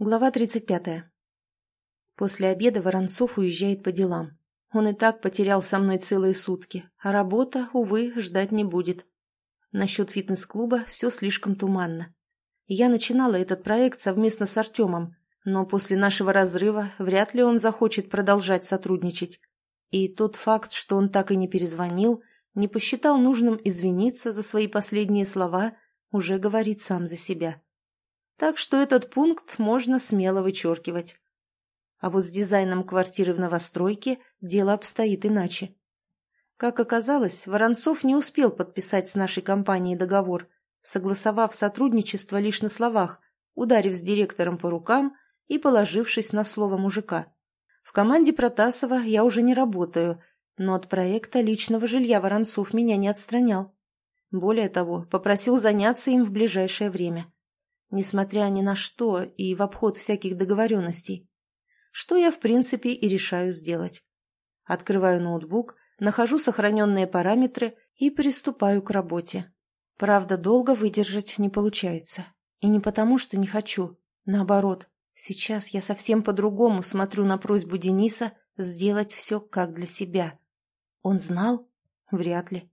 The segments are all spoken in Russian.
Глава 35. После обеда Воронцов уезжает по делам. Он и так потерял со мной целые сутки, а работа, увы, ждать не будет. Насчет фитнес-клуба все слишком туманно. Я начинала этот проект совместно с Артемом, но после нашего разрыва вряд ли он захочет продолжать сотрудничать. И тот факт, что он так и не перезвонил, не посчитал нужным извиниться за свои последние слова, уже говорит сам за себя. Так что этот пункт можно смело вычеркивать. А вот с дизайном квартиры в новостройке дело обстоит иначе. Как оказалось, Воронцов не успел подписать с нашей компанией договор, согласовав сотрудничество лишь на словах, ударив с директором по рукам и положившись на слово мужика. В команде Протасова я уже не работаю, но от проекта личного жилья Воронцов меня не отстранял. Более того, попросил заняться им в ближайшее время несмотря ни на что и в обход всяких договоренностей. Что я, в принципе, и решаю сделать. Открываю ноутбук, нахожу сохраненные параметры и приступаю к работе. Правда, долго выдержать не получается. И не потому, что не хочу. Наоборот, сейчас я совсем по-другому смотрю на просьбу Дениса сделать все как для себя. Он знал? Вряд ли.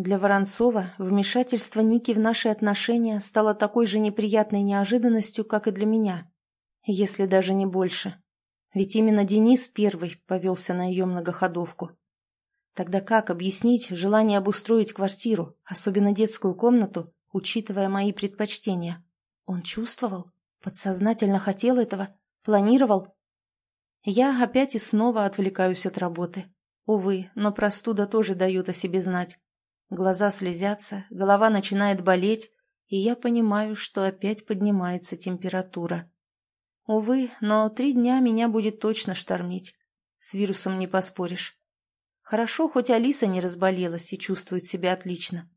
Для Воронцова вмешательство Ники в наши отношения стало такой же неприятной неожиданностью, как и для меня, если даже не больше. Ведь именно Денис первый повелся на ее многоходовку. Тогда как объяснить желание обустроить квартиру, особенно детскую комнату, учитывая мои предпочтения? Он чувствовал? Подсознательно хотел этого? Планировал? Я опять и снова отвлекаюсь от работы. Увы, но простуда тоже дает о себе знать. Глаза слезятся, голова начинает болеть, и я понимаю, что опять поднимается температура. Увы, но три дня меня будет точно штормить. С вирусом не поспоришь. Хорошо, хоть Алиса не разболелась и чувствует себя отлично.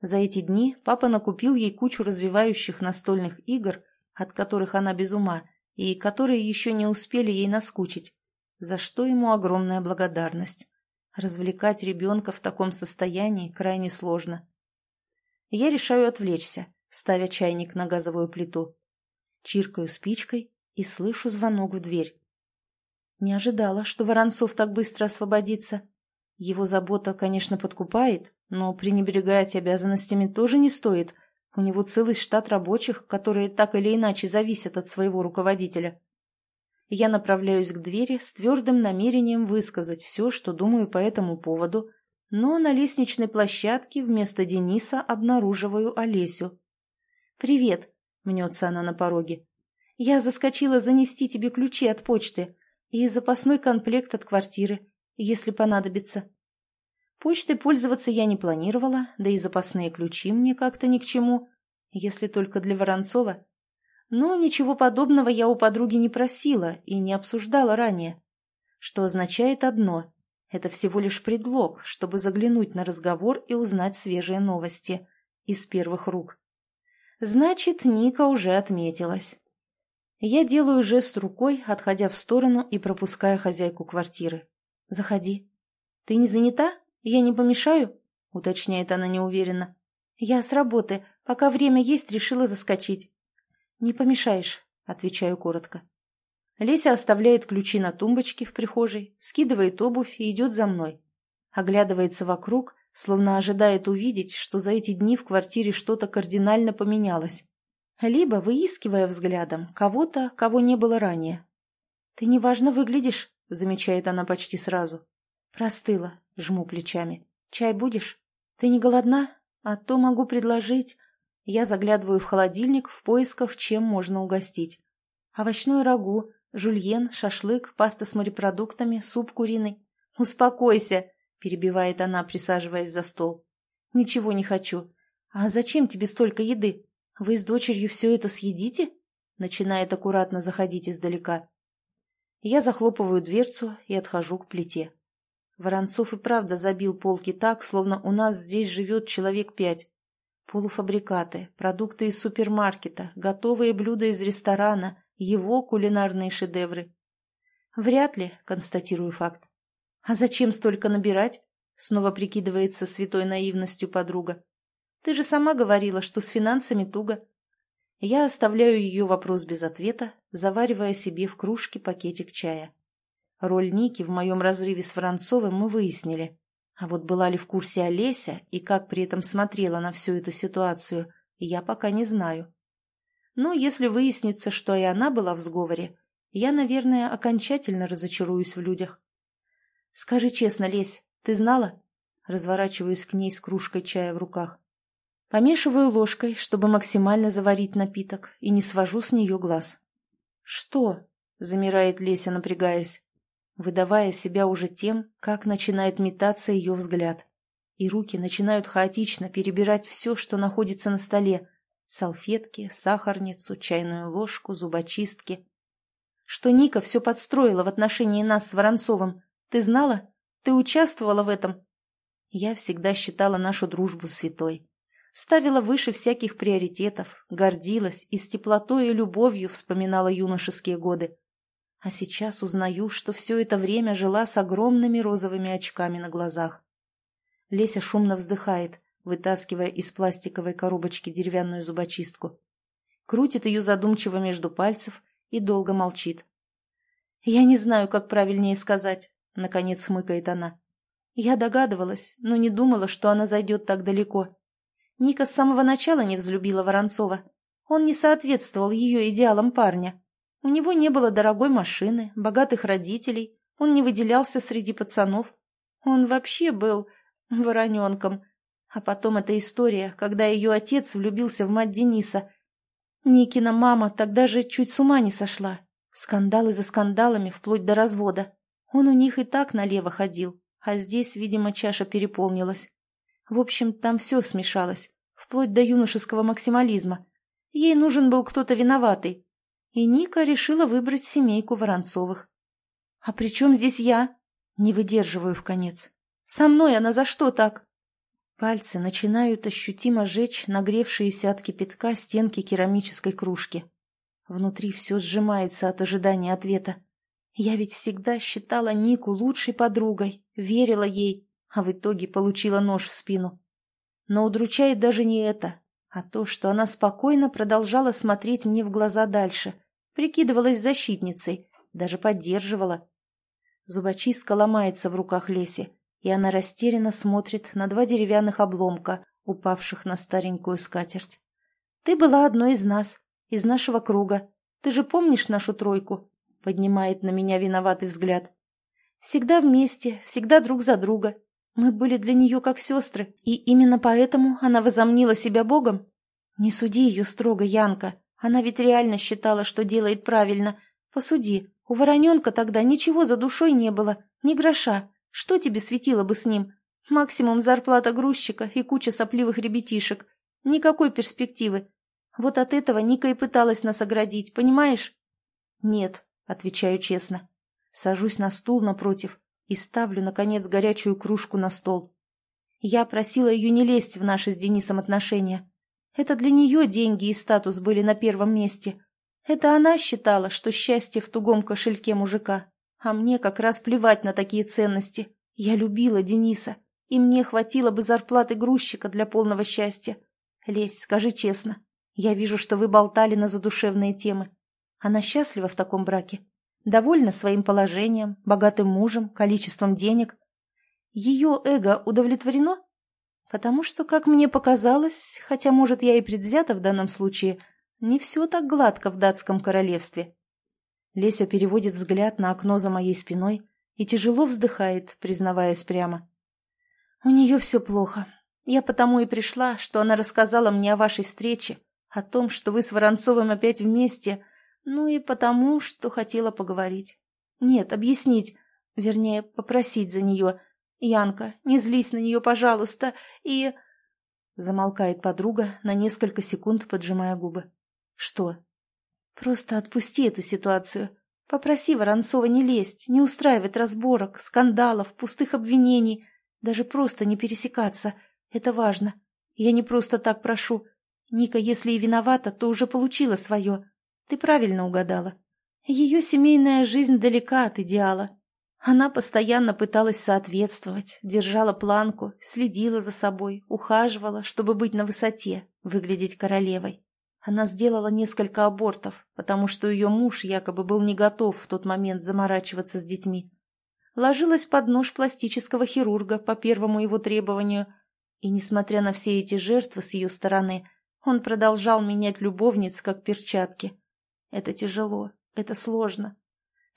За эти дни папа накупил ей кучу развивающих настольных игр, от которых она без ума, и которые еще не успели ей наскучить, за что ему огромная благодарность. Развлекать ребенка в таком состоянии крайне сложно. Я решаю отвлечься, ставя чайник на газовую плиту. Чиркаю спичкой и слышу звонок в дверь. Не ожидала, что Воронцов так быстро освободится. Его забота, конечно, подкупает, но пренебрегать обязанностями тоже не стоит. У него целый штат рабочих, которые так или иначе зависят от своего руководителя я направляюсь к двери с твердым намерением высказать все, что думаю по этому поводу, но на лестничной площадке вместо Дениса обнаруживаю Олесю. «Привет», — мнется она на пороге. «Я заскочила занести тебе ключи от почты и запасной комплект от квартиры, если понадобится». Почтой пользоваться я не планировала, да и запасные ключи мне как-то ни к чему, если только для Воронцова. Но ничего подобного я у подруги не просила и не обсуждала ранее. Что означает одно – это всего лишь предлог, чтобы заглянуть на разговор и узнать свежие новости из первых рук. Значит, Ника уже отметилась. Я делаю жест рукой, отходя в сторону и пропуская хозяйку квартиры. «Заходи». «Ты не занята? Я не помешаю?» – уточняет она неуверенно. «Я с работы. Пока время есть, решила заскочить». «Не помешаешь», — отвечаю коротко. Леся оставляет ключи на тумбочке в прихожей, скидывает обувь и идет за мной. Оглядывается вокруг, словно ожидает увидеть, что за эти дни в квартире что-то кардинально поменялось. Либо выискивая взглядом кого-то, кого не было ранее. «Ты неважно выглядишь», — замечает она почти сразу. «Простыла», — жму плечами. «Чай будешь? Ты не голодна? А то могу предложить...» Я заглядываю в холодильник в поисках, чем можно угостить. Овощное рагу, жульен, шашлык, паста с морепродуктами, суп куриный. «Успокойся!» – перебивает она, присаживаясь за стол. «Ничего не хочу. А зачем тебе столько еды? Вы с дочерью все это съедите?» Начинает аккуратно заходить издалека. Я захлопываю дверцу и отхожу к плите. Воронцов и правда забил полки так, словно у нас здесь живет человек пять. Полуфабрикаты, продукты из супермаркета, готовые блюда из ресторана, его кулинарные шедевры. Вряд ли, констатирую факт. А зачем столько набирать? Снова прикидывается святой наивностью подруга. Ты же сама говорила, что с финансами туго. Я оставляю ее вопрос без ответа, заваривая себе в кружке пакетик чая. Роль Ники в моем разрыве с Воронцовым мы выяснили. А вот была ли в курсе Олеся и как при этом смотрела на всю эту ситуацию, я пока не знаю. Но если выяснится, что и она была в сговоре, я, наверное, окончательно разочаруюсь в людях. «Скажи честно, Лесь, ты знала?» Разворачиваюсь к ней с кружкой чая в руках. Помешиваю ложкой, чтобы максимально заварить напиток, и не свожу с нее глаз. «Что?» — замирает Леся, напрягаясь, выдавая себя уже тем, как начинает метаться ее взгляд. И руки начинают хаотично перебирать все, что находится на столе. Салфетки, сахарницу, чайную ложку, зубочистки. Что Ника все подстроила в отношении нас с Воронцовым. Ты знала? Ты участвовала в этом? Я всегда считала нашу дружбу святой. Ставила выше всяких приоритетов, гордилась и с теплотой и любовью вспоминала юношеские годы. А сейчас узнаю, что все это время жила с огромными розовыми очками на глазах. Леся шумно вздыхает, вытаскивая из пластиковой коробочки деревянную зубочистку. Крутит ее задумчиво между пальцев и долго молчит. «Я не знаю, как правильнее сказать», — наконец хмыкает она. Я догадывалась, но не думала, что она зайдет так далеко. Ника с самого начала не взлюбила Воронцова. Он не соответствовал ее идеалам парня. У него не было дорогой машины, богатых родителей, он не выделялся среди пацанов. Он вообще был вороненком. А потом эта история, когда ее отец влюбился в мать Дениса. Никина мама тогда же чуть с ума не сошла. Скандалы за скандалами, вплоть до развода. Он у них и так налево ходил а здесь, видимо, чаша переполнилась. В общем, там все смешалось, вплоть до юношеского максимализма. Ей нужен был кто-то виноватый. И Ника решила выбрать семейку Воронцовых. «А при чем здесь я?» Не выдерживаю в конец. «Со мной она за что так?» Пальцы начинают ощутимо жечь нагревшиеся от кипятка стенки керамической кружки. Внутри все сжимается от ожидания ответа. Я ведь всегда считала Нику лучшей подругой, верила ей, а в итоге получила нож в спину. Но удручает даже не это, а то, что она спокойно продолжала смотреть мне в глаза дальше, прикидывалась защитницей, даже поддерживала. Зубочистка ломается в руках Леси, и она растерянно смотрит на два деревянных обломка, упавших на старенькую скатерть. «Ты была одной из нас, из нашего круга. Ты же помнишь нашу тройку?» поднимает на меня виноватый взгляд. Всегда вместе, всегда друг за друга. Мы были для нее как сестры, и именно поэтому она возомнила себя Богом. Не суди ее строго, Янка. Она ведь реально считала, что делает правильно. Посуди, у Вороненка тогда ничего за душой не было, ни гроша. Что тебе светило бы с ним? Максимум зарплата грузчика и куча сопливых ребятишек. Никакой перспективы. Вот от этого Ника и пыталась нас оградить, понимаешь? Нет, Отвечаю честно. Сажусь на стул напротив и ставлю, наконец, горячую кружку на стол. Я просила ее не лезть в наши с Денисом отношения. Это для нее деньги и статус были на первом месте. Это она считала, что счастье в тугом кошельке мужика. А мне как раз плевать на такие ценности. Я любила Дениса, и мне хватило бы зарплаты грузчика для полного счастья. Лесь, скажи честно, я вижу, что вы болтали на задушевные темы. Она счастлива в таком браке, довольна своим положением, богатым мужем, количеством денег. Ее эго удовлетворено? Потому что, как мне показалось, хотя, может, я и предвзята в данном случае, не все так гладко в датском королевстве. Леся переводит взгляд на окно за моей спиной и тяжело вздыхает, признаваясь прямо. «У нее все плохо. Я потому и пришла, что она рассказала мне о вашей встрече, о том, что вы с Воронцовым опять вместе, ну и потому, что хотела поговорить. Нет, объяснить, вернее, попросить за нее. Янка, не злись на нее, пожалуйста, и... Замолкает подруга, на несколько секунд поджимая губы. Что? Просто отпусти эту ситуацию. Попроси Воронцова не лезть, не устраивать разборок, скандалов, пустых обвинений, даже просто не пересекаться. Это важно. Я не просто так прошу. Ника, если и виновата, то уже получила свое. Ты правильно угадала. Ее семейная жизнь далека от идеала. Она постоянно пыталась соответствовать, держала планку, следила за собой, ухаживала, чтобы быть на высоте, выглядеть королевой. Она сделала несколько абортов, потому что ее муж якобы был не готов в тот момент заморачиваться с детьми. Ложилась под нож пластического хирурга по первому его требованию, и, несмотря на все эти жертвы с ее стороны, он продолжал менять любовниц, как перчатки. Это тяжело, это сложно.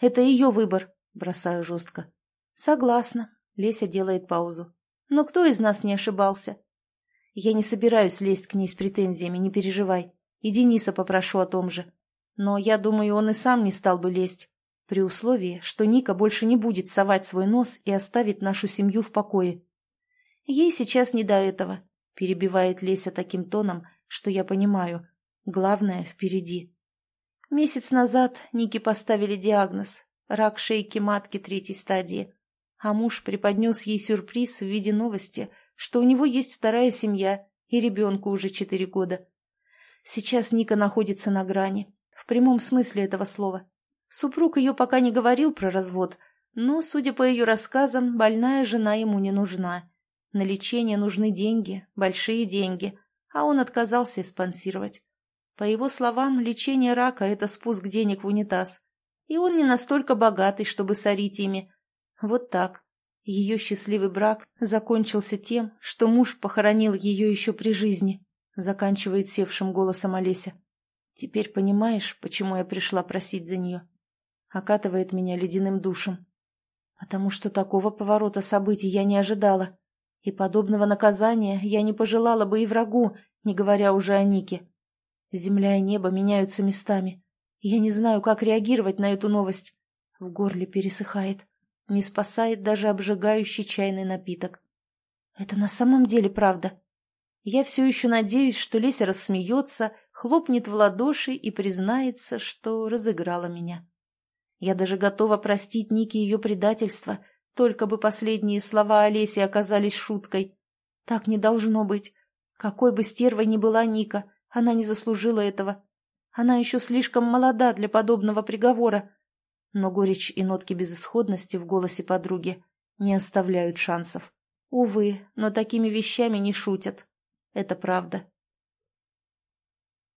Это ее выбор, бросаю жестко. Согласна, Леся делает паузу. Но кто из нас не ошибался? Я не собираюсь лезть к ней с претензиями, не переживай. И Дениса попрошу о том же. Но я думаю, он и сам не стал бы лезть, при условии, что Ника больше не будет совать свой нос и оставит нашу семью в покое. Ей сейчас не до этого, перебивает Леся таким тоном, что я понимаю. Главное впереди. Месяц назад Нике поставили диагноз – рак шейки матки третьей стадии. А муж преподнес ей сюрприз в виде новости, что у него есть вторая семья и ребенку уже четыре года. Сейчас Ника находится на грани, в прямом смысле этого слова. Супруг ее пока не говорил про развод, но, судя по ее рассказам, больная жена ему не нужна. На лечение нужны деньги, большие деньги, а он отказался спонсировать. По его словам, лечение рака – это спуск денег в унитаз. И он не настолько богатый, чтобы сорить ими. Вот так. Ее счастливый брак закончился тем, что муж похоронил ее еще при жизни заканчивает севшим голосом Олеся. Теперь понимаешь, почему я пришла просить за нее? Окатывает меня ледяным душем. Потому что такого поворота событий я не ожидала. И подобного наказания я не пожелала бы и врагу, не говоря уже о Нике. Земля и небо меняются местами. Я не знаю, как реагировать на эту новость. В горле пересыхает. Не спасает даже обжигающий чайный напиток. Это на самом деле правда. Я все еще надеюсь, что Леся рассмеется, хлопнет в ладоши и признается, что разыграла меня. Я даже готова простить Нике ее предательство, только бы последние слова Олеси оказались шуткой. Так не должно быть. Какой бы стервой ни была Ника, она не заслужила этого. Она еще слишком молода для подобного приговора. Но горечь и нотки безысходности в голосе подруги не оставляют шансов. Увы, но такими вещами не шутят. Это правда.